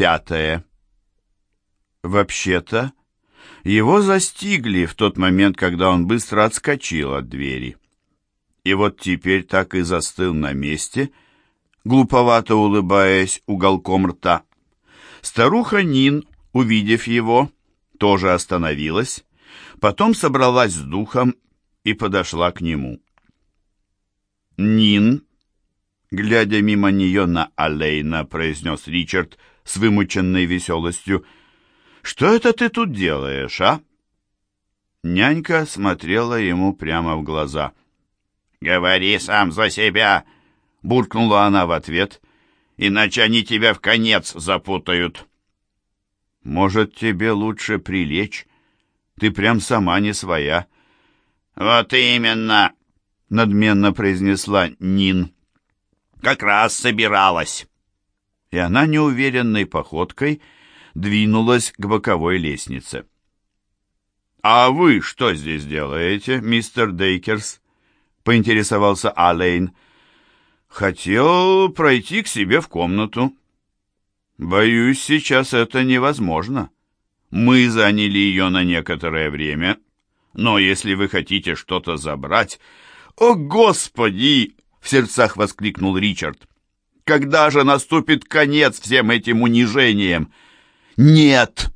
Пятое. Вообще-то, его застигли в тот момент, когда он быстро отскочил от двери. И вот теперь так и застыл на месте, глуповато улыбаясь уголком рта. Старуха Нин, увидев его, тоже остановилась, потом собралась с духом и подошла к нему. «Нин», глядя мимо нее на Алейна, произнес Ричард с вымученной веселостью, «Что это ты тут делаешь, а?» Нянька смотрела ему прямо в глаза. «Говори сам за себя!» — буркнула она в ответ. «Иначе они тебя в конец запутают». «Может, тебе лучше прилечь? Ты прям сама не своя». «Вот именно!» — надменно произнесла Нин. «Как раз собиралась!» И она неуверенной походкой двинулась к боковой лестнице. «А вы что здесь делаете, мистер Дейкерс?» — поинтересовался Алейн. «Хотел пройти к себе в комнату». «Боюсь, сейчас это невозможно. Мы заняли ее на некоторое время, но если вы хотите что-то забрать...» «О, Господи!» — в сердцах воскликнул Ричард. «Когда же наступит конец всем этим унижениям?» «Нет!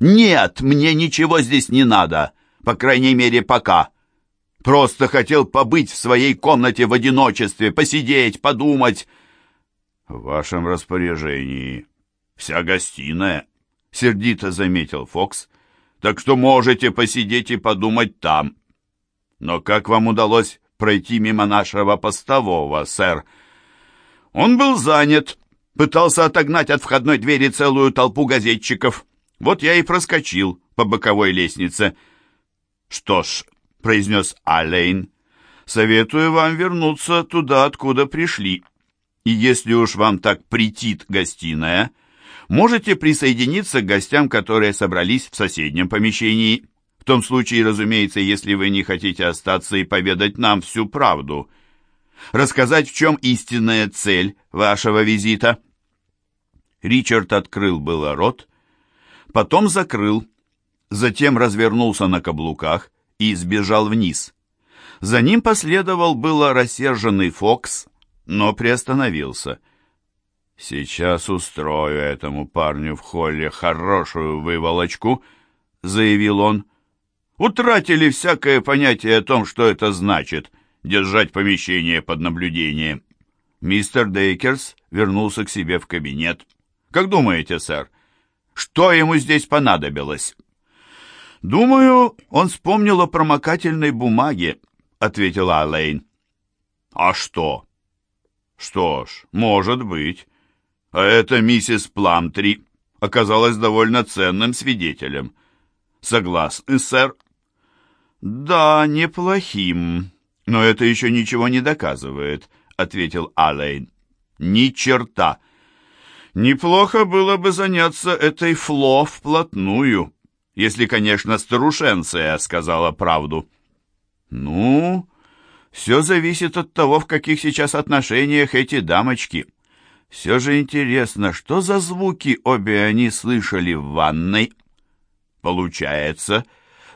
Нет! Мне ничего здесь не надо! По крайней мере, пока!» Просто хотел побыть в своей комнате в одиночестве, посидеть, подумать. В вашем распоряжении вся гостиная, сердито заметил Фокс. Так что можете посидеть и подумать там. Но как вам удалось пройти мимо нашего постового, сэр? Он был занят, пытался отогнать от входной двери целую толпу газетчиков. Вот я и проскочил по боковой лестнице. Что ж, произнес Алейн. «Советую вам вернуться туда, откуда пришли. И если уж вам так претит гостиная, можете присоединиться к гостям, которые собрались в соседнем помещении. В том случае, разумеется, если вы не хотите остаться и поведать нам всю правду. Рассказать, в чем истинная цель вашего визита». Ричард открыл было рот, потом закрыл, затем развернулся на каблуках и сбежал вниз. За ним последовал было рассерженный Фокс, но приостановился. «Сейчас устрою этому парню в холле хорошую выволочку», — заявил он. «Утратили всякое понятие о том, что это значит — держать помещение под наблюдением». Мистер Дейкерс вернулся к себе в кабинет. «Как думаете, сэр, что ему здесь понадобилось?» «Думаю, он вспомнил о промокательной бумаге», — ответила Алейн. «А что?» «Что ж, может быть. А эта миссис Пламтри оказалась довольно ценным свидетелем. Согласны, сэр?» «Да, неплохим. Но это еще ничего не доказывает», — ответил Алейн. «Ни черта. Неплохо было бы заняться этой Фло вплотную» если, конечно, старушенция сказала правду. Ну, все зависит от того, в каких сейчас отношениях эти дамочки. Все же интересно, что за звуки обе они слышали в ванной? Получается,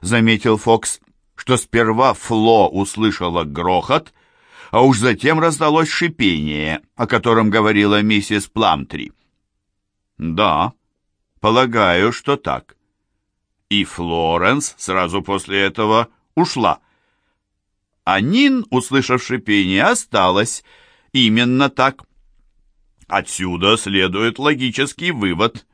заметил Фокс, что сперва Фло услышала грохот, а уж затем раздалось шипение, о котором говорила миссис Пламтри. Да, полагаю, что так и Флоренс сразу после этого ушла. А Нин, услышав шипение, осталась. Именно так. Отсюда следует логический вывод,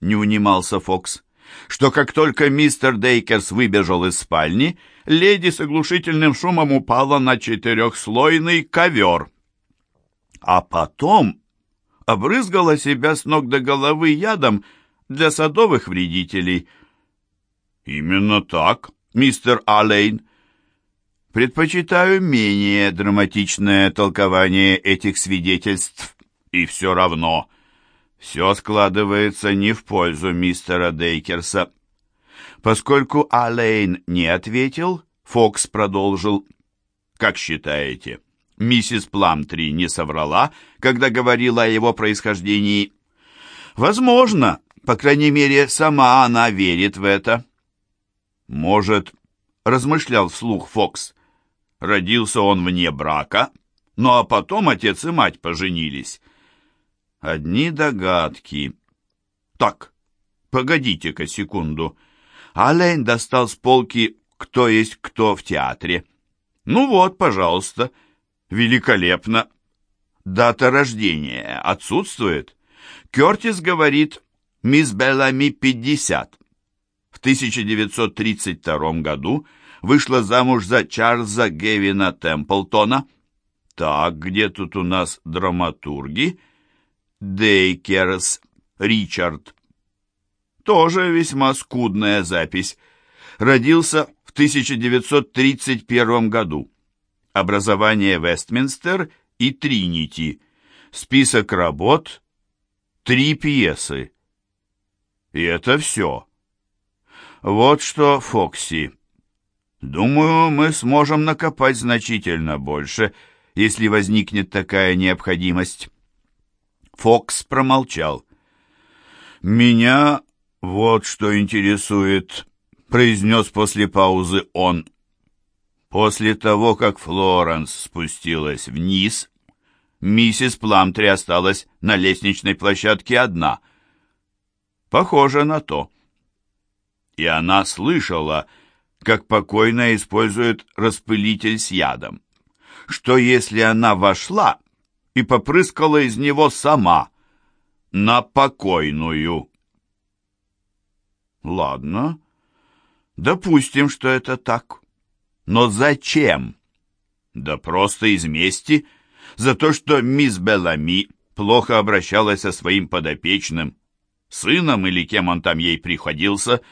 не унимался Фокс, что как только мистер Дейкерс выбежал из спальни, леди с оглушительным шумом упала на четырехслойный ковер. А потом обрызгала себя с ног до головы ядом для садовых вредителей – «Именно так, мистер Аллейн. Предпочитаю менее драматичное толкование этих свидетельств. И все равно, все складывается не в пользу мистера Дейкерса». Поскольку Аллейн не ответил, Фокс продолжил. «Как считаете, миссис Пламтри не соврала, когда говорила о его происхождении?» Возможно, по крайней мере, сама она верит в это. Может, размышлял вслух Фокс, родился он вне брака, ну а потом отец и мать поженились. Одни догадки. Так, погодите-ка секунду. Алейн достал с полки «Кто есть кто в театре». Ну вот, пожалуйста. Великолепно. Дата рождения отсутствует. Кертис говорит, мисс Беллами 50. В 1932 году вышла замуж за Чарльза Гевина Темплтона. Так, где тут у нас драматурги? Дейкерс, Ричард. Тоже весьма скудная запись. Родился в 1931 году. Образование Вестминстер и Тринити. Список работ. Три пьесы. И это все. Вот что, Фокси. Думаю, мы сможем накопать значительно больше, если возникнет такая необходимость. Фокс промолчал. «Меня вот что интересует», — произнес после паузы он. После того, как Флоренс спустилась вниз, миссис Пламтри осталась на лестничной площадке одна. Похоже на то. И она слышала, как покойная использует распылитель с ядом. Что если она вошла и попрыскала из него сама на покойную? Ладно, допустим, что это так. Но зачем? Да просто из мести за то, что мисс Белами плохо обращалась со своим подопечным, сыном или кем он там ей приходился,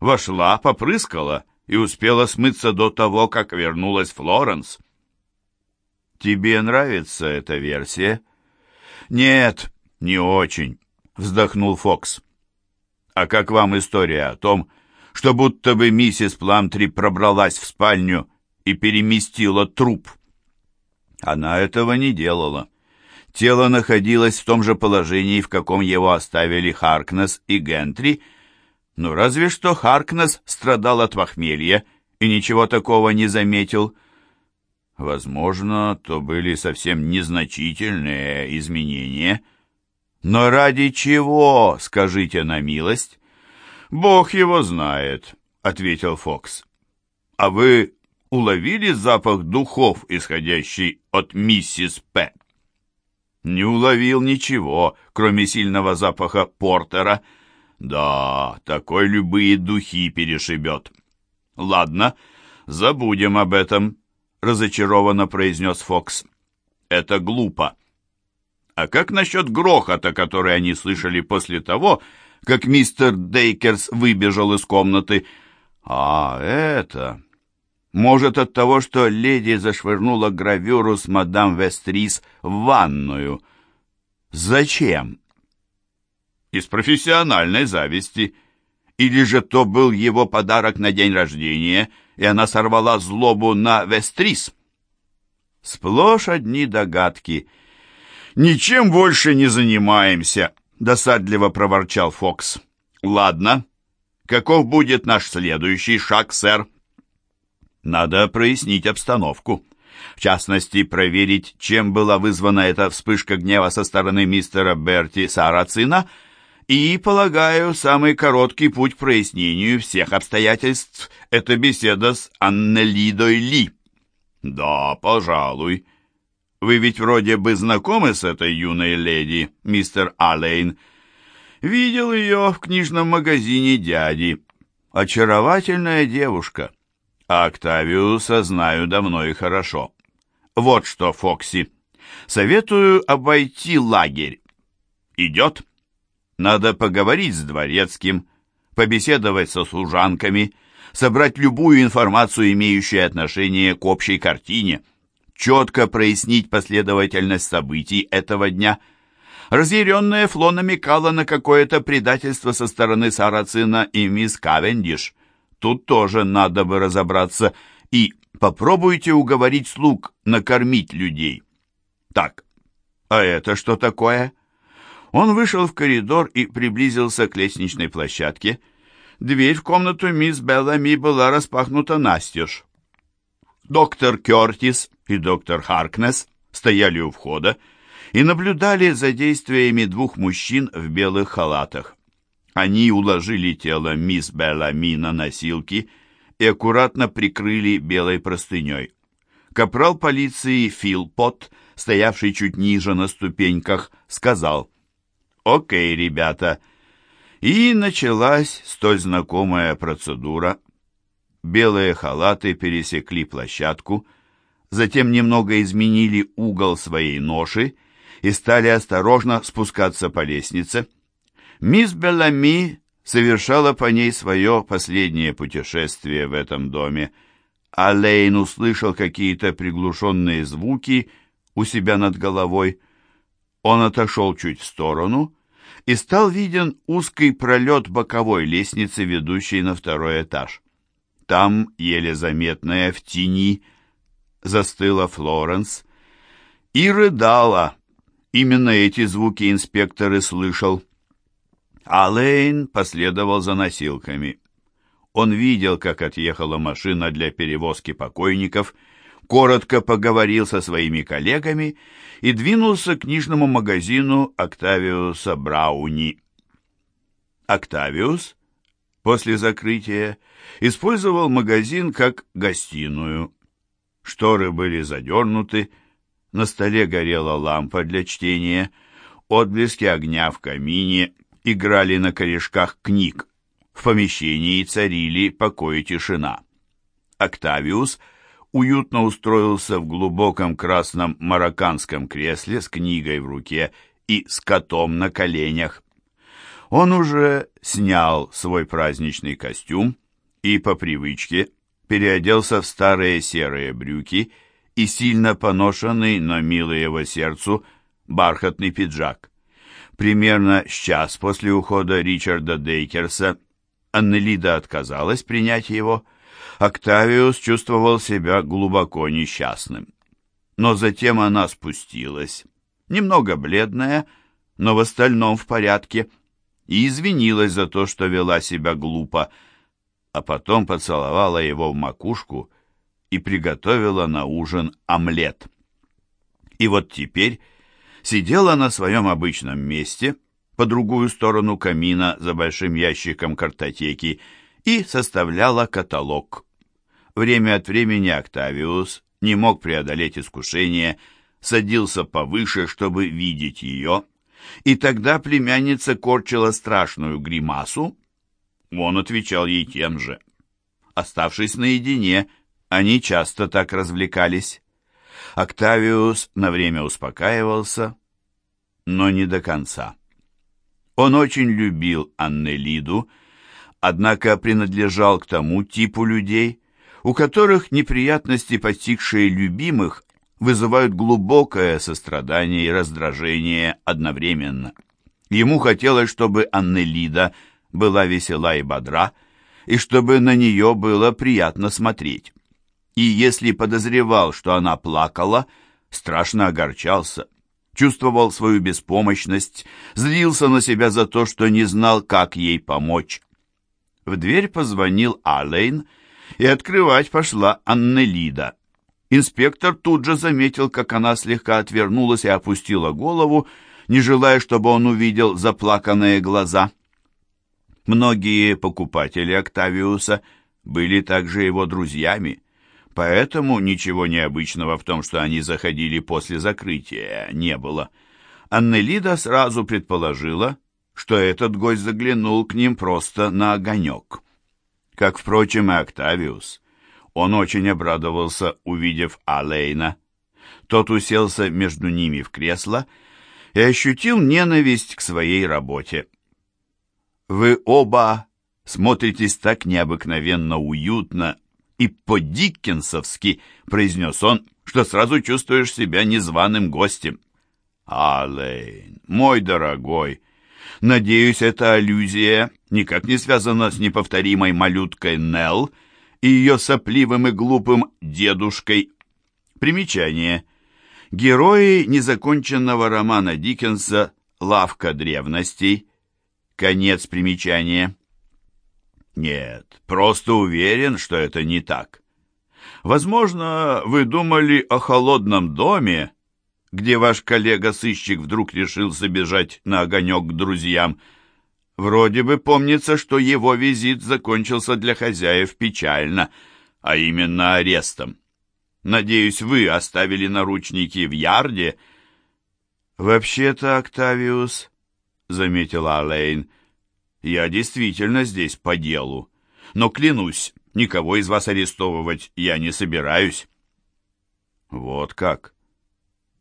вошла, попрыскала и успела смыться до того, как вернулась Флоренс. «Тебе нравится эта версия?» «Нет, не очень», — вздохнул Фокс. «А как вам история о том, что будто бы миссис Пламтри пробралась в спальню и переместила труп. Она этого не делала. Тело находилось в том же положении, в каком его оставили Харкнес и Гентри, но разве что Харкнес страдал от похмелья и ничего такого не заметил. Возможно, то были совсем незначительные изменения. Но ради чего, скажите на милость? «Бог его знает», — ответил Фокс. «А вы уловили запах духов, исходящий от миссис П?» «Не уловил ничего, кроме сильного запаха портера. Да, такой любые духи перешибет». «Ладно, забудем об этом», — разочарованно произнес Фокс. «Это глупо». «А как насчет грохота, который они слышали после того, как мистер Дейкерс выбежал из комнаты. А это... Может, от того, что леди зашвырнула гравюру с мадам Вестрис в ванную. Зачем? Из профессиональной зависти. Или же то был его подарок на день рождения, и она сорвала злобу на Вестрис? Сплошь одни догадки. Ничем больше не занимаемся, — досадливо проворчал Фокс. «Ладно. Каков будет наш следующий шаг, сэр?» «Надо прояснить обстановку. В частности, проверить, чем была вызвана эта вспышка гнева со стороны мистера Берти Сарацина, и, полагаю, самый короткий путь к прояснению всех обстоятельств — это беседа с Аннелидой Ли». «Да, пожалуй», вы ведь вроде бы знакомы с этой юной леди, мистер Аллейн. Видел ее в книжном магазине дяди. Очаровательная девушка. А Октавиуса знаю давно и хорошо. Вот что, Фокси, советую обойти лагерь. Идет? Надо поговорить с дворецким, побеседовать со служанками, собрать любую информацию, имеющую отношение к общей картине — четко прояснить последовательность событий этого дня. Разъяренная Фло намекала на какое-то предательство со стороны Сарацина и мисс Кавендиш. Тут тоже надо бы разобраться. И попробуйте уговорить слуг накормить людей. Так, а это что такое? Он вышел в коридор и приблизился к лестничной площадке. Дверь в комнату мисс Беллами была распахнута настежь. Доктор Кертис и доктор Харкнес стояли у входа и наблюдали за действиями двух мужчин в белых халатах. Они уложили тело мисс Беллами на носилки и аккуратно прикрыли белой простыней. Капрал полиции Филпот, стоявший чуть ниже на ступеньках, сказал «Окей, ребята». И началась столь знакомая процедура белые халаты пересекли площадку, затем немного изменили угол своей ноши и стали осторожно спускаться по лестнице. Мисс Беллами совершала по ней свое последнее путешествие в этом доме, а Лейн услышал какие-то приглушенные звуки у себя над головой. Он отошел чуть в сторону и стал виден узкий пролет боковой лестницы, ведущей на второй этаж. Там, еле заметная в тени, застыла Флоренс и рыдала. Именно эти звуки инспектор и слышал. А Лейн последовал за носилками. Он видел, как отъехала машина для перевозки покойников, коротко поговорил со своими коллегами и двинулся к книжному магазину Октавиуса Брауни. Октавиус после закрытия использовал магазин как гостиную. Шторы были задернуты, на столе горела лампа для чтения, отблески огня в камине играли на корешках книг. В помещении царили покой и тишина. Октавиус уютно устроился в глубоком красном марокканском кресле с книгой в руке и с котом на коленях. Он уже снял свой праздничный костюм и по привычке переоделся в старые серые брюки и сильно поношенный, но милый его сердцу, бархатный пиджак. Примерно с час после ухода Ричарда Дейкерса Аннелида отказалась принять его. Октавиус чувствовал себя глубоко несчастным. Но затем она спустилась, немного бледная, но в остальном в порядке, и извинилась за то, что вела себя глупо, а потом поцеловала его в макушку и приготовила на ужин омлет. И вот теперь сидела на своем обычном месте, по другую сторону камина за большим ящиком картотеки, и составляла каталог. Время от времени Октавиус не мог преодолеть искушение, садился повыше, чтобы видеть ее, и тогда племянница корчила страшную гримасу. Он отвечал ей тем же. Оставшись наедине, они часто так развлекались. Октавиус на время успокаивался, но не до конца. Он очень любил Аннелиду, однако принадлежал к тому типу людей, у которых неприятности, постигшие любимых, вызывают глубокое сострадание и раздражение одновременно. Ему хотелось, чтобы Аннелида была весела и бодра, и чтобы на нее было приятно смотреть. И если подозревал, что она плакала, страшно огорчался, чувствовал свою беспомощность, злился на себя за то, что не знал, как ей помочь. В дверь позвонил Алейн, и открывать пошла Аннелида. Инспектор тут же заметил, как она слегка отвернулась и опустила голову, не желая, чтобы он увидел заплаканные глаза. Многие покупатели Октавиуса были также его друзьями, поэтому ничего необычного в том, что они заходили после закрытия, не было. Аннелида сразу предположила, что этот гость заглянул к ним просто на огонек. Как, впрочем, и Октавиус. Он очень обрадовался, увидев Алейна. Тот уселся между ними в кресло и ощутил ненависть к своей работе. «Вы оба смотритесь так необыкновенно уютно и по-диккенсовски», произнес он, «что сразу чувствуешь себя незваным гостем». «Алейн, мой дорогой, надеюсь, эта аллюзия никак не связана с неповторимой малюткой Нелл, и ее сопливым и глупым дедушкой. Примечание. Герои незаконченного романа Диккенса лавка древностей. Конец примечания. Нет, просто уверен, что это не так. Возможно, вы думали о холодном доме, где ваш коллега-сыщик вдруг решил забежать на огонек к друзьям. Вроде бы помнится, что его визит закончился для хозяев печально, а именно арестом. Надеюсь, вы оставили наручники в ярде?» «Вообще-то, Октавиус», — заметила Алейн, — «я действительно здесь по делу, но, клянусь, никого из вас арестовывать я не собираюсь». «Вот как?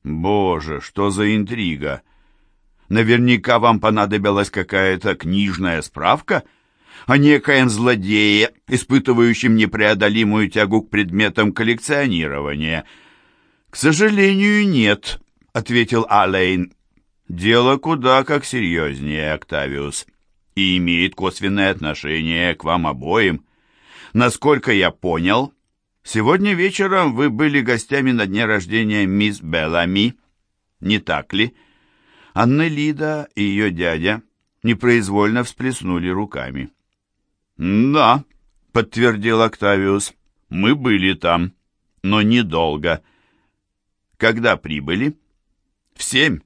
Боже, что за интрига! Наверняка вам понадобилась какая-то книжная справка?» о некоем злодее, испытывающем непреодолимую тягу к предметам коллекционирования. «К сожалению, нет», — ответил Алейн. «Дело куда как серьезнее, Октавиус, и имеет косвенное отношение к вам обоим. Насколько я понял, сегодня вечером вы были гостями на дне рождения мисс Беллами, не так ли?» Анна Лида и ее дядя непроизвольно всплеснули руками. «Да», — подтвердил Октавиус, — «мы были там, но недолго». «Когда прибыли?» «В семь.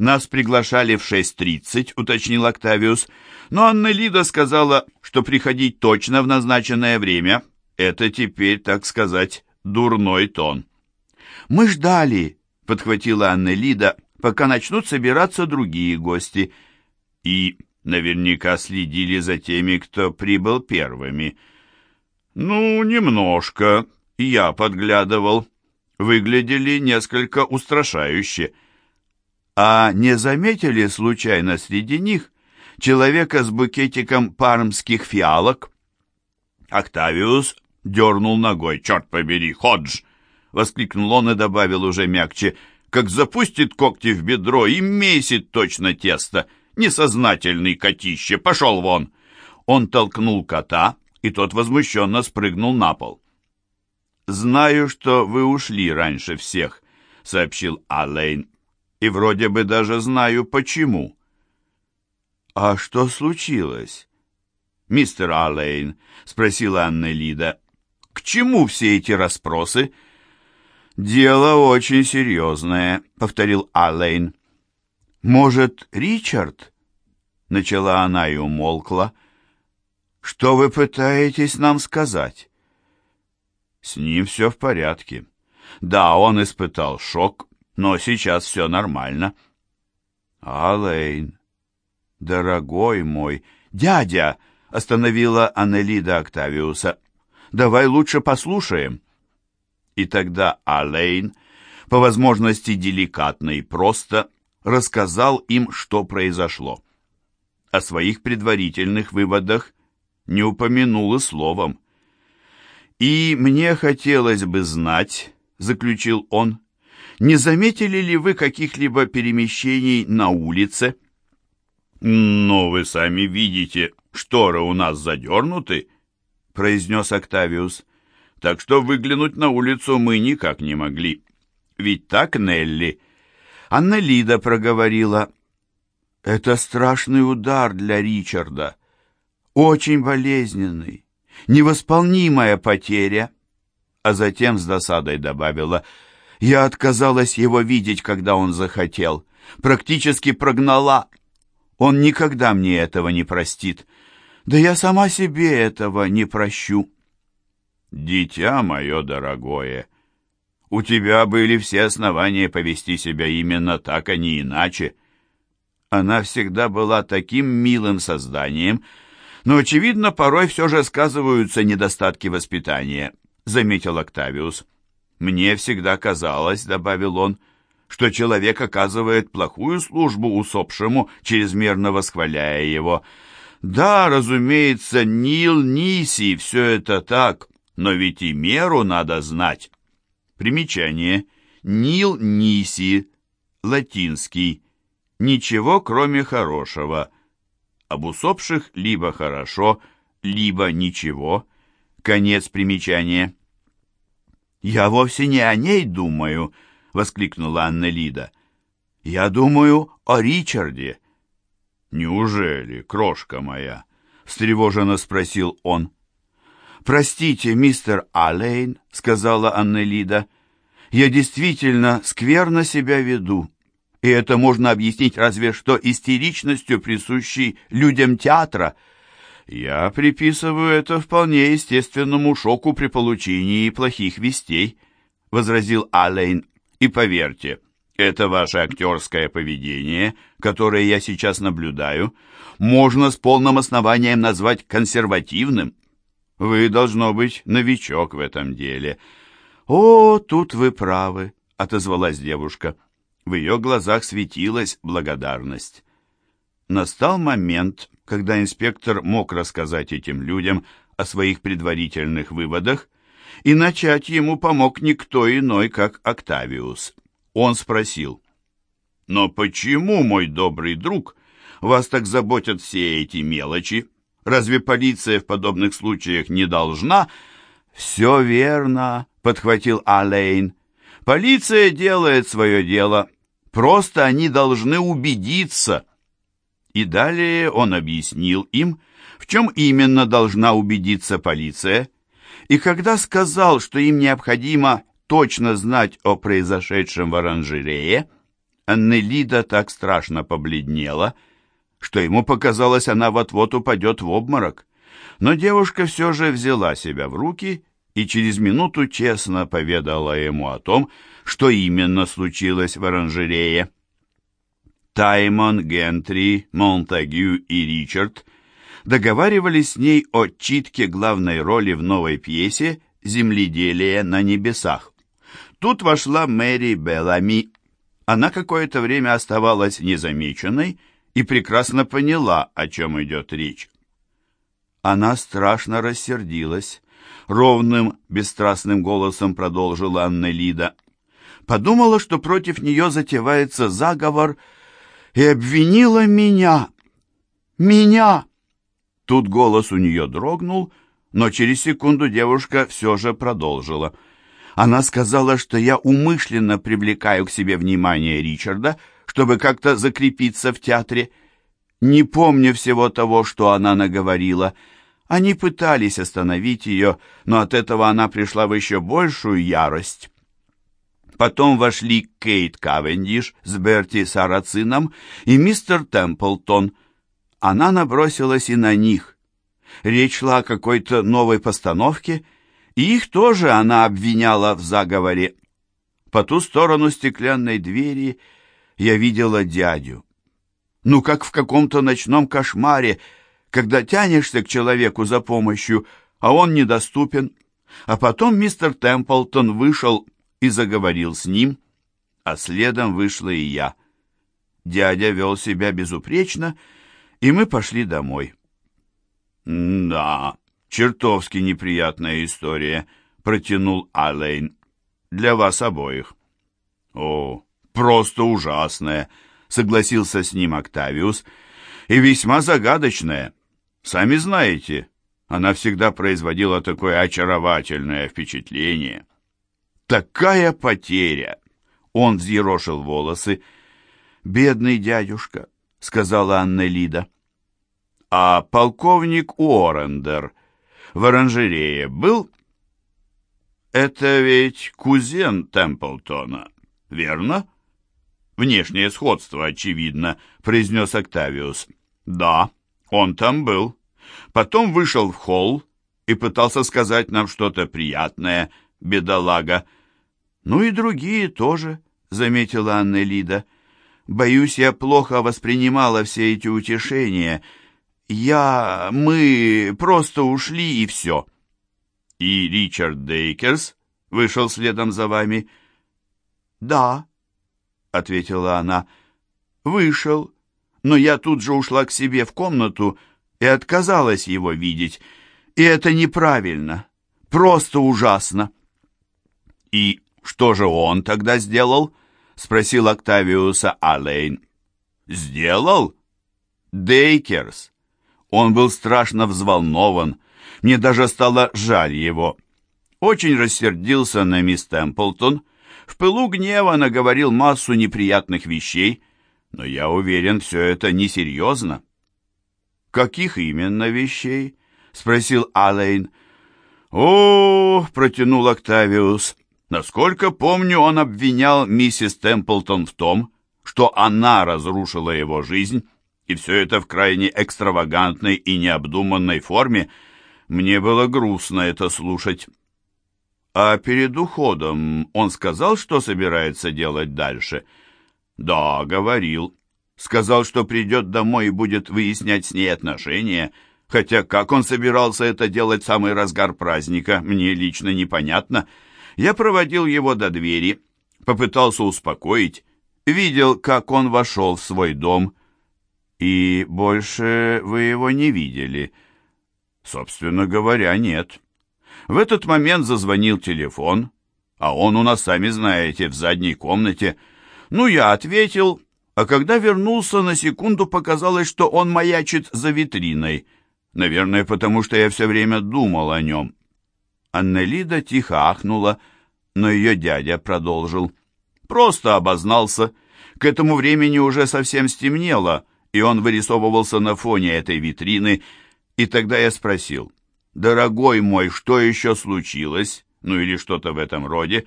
Нас приглашали в шесть тридцать», — уточнил Октавиус, «но Анна Лида сказала, что приходить точно в назначенное время — это теперь, так сказать, дурной тон». «Мы ждали», — подхватила Анна Лида, «пока начнут собираться другие гости». «И Наверняка следили за теми, кто прибыл первыми. Ну, немножко. Я подглядывал. Выглядели несколько устрашающе. А не заметили случайно среди них человека с букетиком пармских фиалок? Октавиус дернул ногой. «Черт побери, Ходж!» — воскликнул он и добавил уже мягче. «Как запустит когти в бедро и месит точно тесто!» Несознательный котище, пошел вон!» Он толкнул кота, и тот возмущенно спрыгнул на пол. «Знаю, что вы ушли раньше всех», — сообщил Алейн. «И вроде бы даже знаю, почему». «А что случилось?» «Мистер Алейн», — спросила Анна Лида. «К чему все эти расспросы?» «Дело очень серьезное», — повторил Алейн. «Может, Ричард?» — начала она и умолкла. «Что вы пытаетесь нам сказать?» «С ним все в порядке. Да, он испытал шок, но сейчас все нормально». «Алэйн, дорогой мой, дядя!» — остановила Аннелида Октавиуса. «Давай лучше послушаем». И тогда Алэйн, по возможности деликатно и просто, рассказал им, что произошло. О своих предварительных выводах не упомянул и словом. «И мне хотелось бы знать», — заключил он, «не заметили ли вы каких-либо перемещений на улице?» «Но вы сами видите, шторы у нас задернуты», — произнес Октавиус. «Так что выглянуть на улицу мы никак не могли. Ведь так, Нелли?» Анна Лида проговорила. «Это страшный удар для Ричарда. Очень болезненный, невосполнимая потеря». А затем с досадой добавила. «Я отказалась его видеть, когда он захотел. Практически прогнала. Он никогда мне этого не простит. Да я сама себе этого не прощу». «Дитя мое дорогое», у тебя были все основания повести себя именно так, а не иначе. Она всегда была таким милым созданием, но, очевидно, порой все же сказываются недостатки воспитания, — заметил Октавиус. «Мне всегда казалось, — добавил он, — что человек оказывает плохую службу усопшему, чрезмерно восхваляя его. Да, разумеется, Нил Ниси, все это так, но ведь и меру надо знать». Примечание. Нил Ниси. Латинский. Ничего, кроме хорошего. Об усопших либо хорошо, либо ничего. Конец примечания. «Я вовсе не о ней думаю», — воскликнула Анна Лида. «Я думаю о Ричарде». «Неужели, крошка моя?» — встревоженно спросил он. «Простите, мистер Аллейн», — сказала Аннелида, — «я действительно скверно себя веду, и это можно объяснить разве что истеричностью, присущей людям театра». «Я приписываю это вполне естественному шоку при получении плохих вестей», — возразил Аллейн. «И поверьте, это ваше актерское поведение, которое я сейчас наблюдаю, можно с полным основанием назвать консервативным. Вы, должно быть, новичок в этом деле». «О, тут вы правы», — отозвалась девушка. В ее глазах светилась благодарность. Настал момент, когда инспектор мог рассказать этим людям о своих предварительных выводах, и начать ему помог никто иной, как Октавиус. Он спросил, «Но почему, мой добрый друг, вас так заботят все эти мелочи? Разве полиция в подобных случаях не должна...» «Все верно», — подхватил Алейн. «Полиция делает свое дело. Просто они должны убедиться». И далее он объяснил им, в чем именно должна убедиться полиция, и когда сказал, что им необходимо точно знать о произошедшем в оранжерее, Аннелида так страшно побледнела, что ему показалось, она вот-вот упадет в обморок. Но девушка все же взяла себя в руки и через минуту честно поведала ему о том, что именно случилось в оранжерее. Таймон, Гентри, Монтагю и Ричард договаривались с ней о читке главной роли в новой пьесе «Земледелие на небесах». Тут вошла Мэри Беллами. Она какое-то время оставалась незамеченной и прекрасно поняла, о чем идет речь. Она страшно рассердилась. Ровным, бесстрастным голосом продолжила Анна Лида. Подумала, что против нее затевается заговор — и обвинила меня. Меня!» Тут голос у нее дрогнул, но через секунду девушка все же продолжила. Она сказала, что я умышленно привлекаю к себе внимание Ричарда, чтобы как-то закрепиться в театре. Не помню всего того, что она наговорила. Они пытались остановить ее, но от этого она пришла в еще большую ярость. Потом вошли Кейт Кавендиш с Берти Сарацином и мистер Темплтон. Она набросилась и на них. Речь шла о какой-то новой постановке, и их тоже она обвиняла в заговоре. По ту сторону стеклянной двери я видела дядю. Ну, как в каком-то ночном кошмаре, когда тянешься к человеку за помощью, а он недоступен. А потом мистер Темплтон вышел и заговорил с ним, а следом вышла и я. Дядя вел себя безупречно, и мы пошли домой. «Да, чертовски неприятная история», — протянул Алейн. «Для вас обоих». «О, просто ужасная», — согласился с ним Октавиус, «и весьма загадочная. Сами знаете, она всегда производила такое очаровательное впечатление». Такая потеря! Он взъерошил волосы. «Бедный дядюшка», — сказала Анна Лида. «А полковник Уоррендер в оранжерее был?» «Это ведь кузен Темплтона, верно?» «Внешнее сходство, очевидно», — произнес Октавиус. «Да, он там был. Потом вышел в холл и пытался сказать нам что-то приятное, бедолага. «Ну и другие тоже», — заметила Анна Лида. «Боюсь, я плохо воспринимала все эти утешения. Я... мы просто ушли, и все». «И Ричард Дейкерс вышел следом за вами?» «Да», — ответила она, — «вышел, но я тут же ушла к себе в комнату и отказалась его видеть, и это неправильно, просто ужасно». «И «Что же он тогда сделал?» — спросил Октавиуса Алейн. «Сделал? Дейкерс. Он был страшно взволнован. Мне даже стало жаль его. Очень рассердился на мисс Темплтон. В пылу гнева наговорил массу неприятных вещей. Но я уверен, все это несерьезно. «Каких именно вещей?» — спросил Алейн. «О, — протянул Октавиус, — насколько помню, он обвинял миссис Темплтон в том, что она разрушила его жизнь, и все это в крайне экстравагантной и необдуманной форме. Мне было грустно это слушать». «А перед уходом он сказал, что собирается делать дальше?» «Да, говорил. Сказал, что придет домой и будет выяснять с ней отношения. Хотя как он собирался это делать в самый разгар праздника, мне лично непонятно. Я проводил его до двери, попытался успокоить, видел, как он вошел в свой дом. И больше вы его не видели?» «Собственно говоря, нет». В этот момент зазвонил телефон, а он у нас, сами знаете, в задней комнате. Ну, я ответил, а когда вернулся, на секунду показалось, что он маячит за витриной. Наверное, потому что я все время думал о нем. Аннелида тихо ахнула, но ее дядя продолжил. Просто обознался. К этому времени уже совсем стемнело, и он вырисовывался на фоне этой витрины, и тогда я спросил, «Дорогой мой, что еще случилось?» Ну или что-то в этом роде.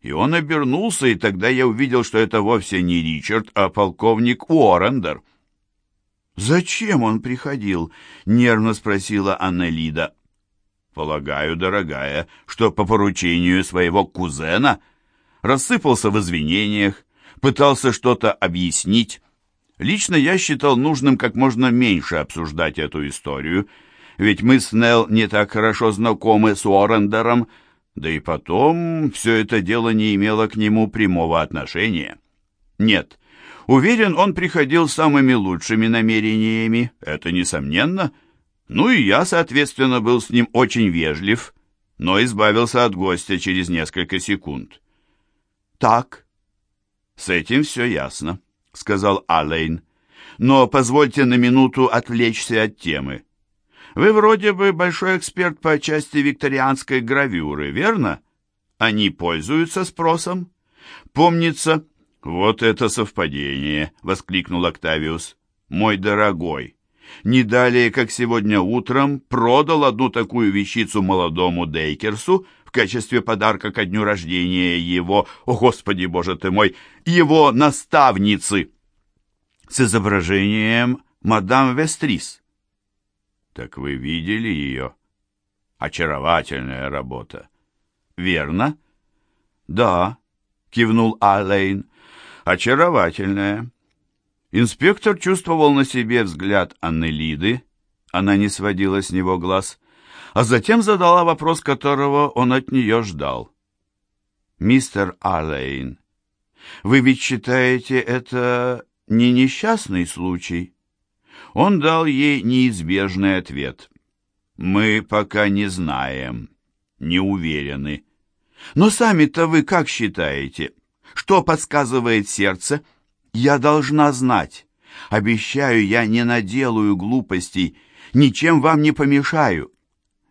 И он обернулся, и тогда я увидел, что это вовсе не Ричард, а полковник Уоррендер. «Зачем он приходил?» — нервно спросила Аннелида. «Полагаю, дорогая, что по поручению своего кузена рассыпался в извинениях, пытался что-то объяснить. Лично я считал нужным как можно меньше обсуждать эту историю, ведь мы с Нелл не так хорошо знакомы с Уоррендером, да и потом все это дело не имело к нему прямого отношения. Нет, уверен, он приходил с самыми лучшими намерениями, это несомненно. Ну и я, соответственно, был с ним очень вежлив, но избавился от гостя через несколько секунд. «Так, с этим все ясно», — сказал Алейн. «Но позвольте на минуту отвлечься от темы. Вы вроде бы большой эксперт по части викторианской гравюры, верно? Они пользуются спросом? Помнится... Вот это совпадение, воскликнул Октавиус. Мой дорогой, не далее, как сегодня утром, продал одну такую вещицу молодому Дейкерсу в качестве подарка ко дню рождения его, о господи боже ты мой, его наставницы с изображением мадам Вестрис. Так вы видели ее? Очаровательная работа. Верно? Да, кивнул Алейн. Очаровательная. Инспектор чувствовал на себе взгляд Аннелиды, она не сводила с него глаз, а затем задала вопрос, которого он от нее ждал. «Мистер Аллейн, вы ведь считаете это не несчастный случай?» Он дал ей неизбежный ответ. «Мы пока не знаем, не уверены. Но сами-то вы как считаете? Что подсказывает сердце? Я должна знать. Обещаю, я не наделаю глупостей, ничем вам не помешаю.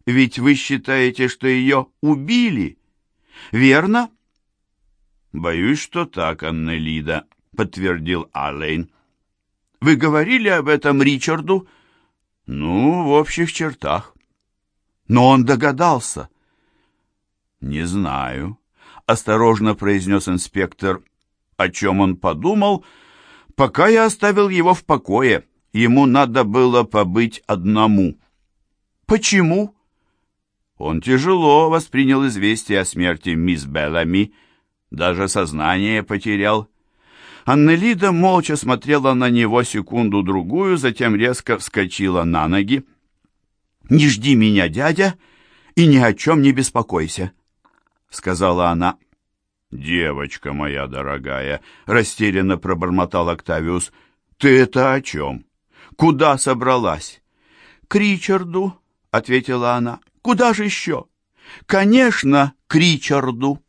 Ведь вы считаете, что ее убили, верно?» «Боюсь, что так, Аннелида», — подтвердил Аллейн. Вы говорили об этом Ричарду? Ну, в общих чертах. Но он догадался. Не знаю, осторожно произнес инспектор. О чем он подумал, пока я оставил его в покое. Ему надо было побыть одному. Почему? Он тяжело воспринял известие о смерти мисс Беллами, даже сознание потерял. Аннелида молча смотрела на него секунду-другую, затем резко вскочила на ноги. «Не жди меня, дядя, и ни о чем не беспокойся», — сказала она. «Девочка моя дорогая», — растерянно пробормотал Октавиус, — «ты это о чем? Куда собралась?» «К Ричарду», — ответила она. «Куда же еще?» «Конечно, к Ричарду».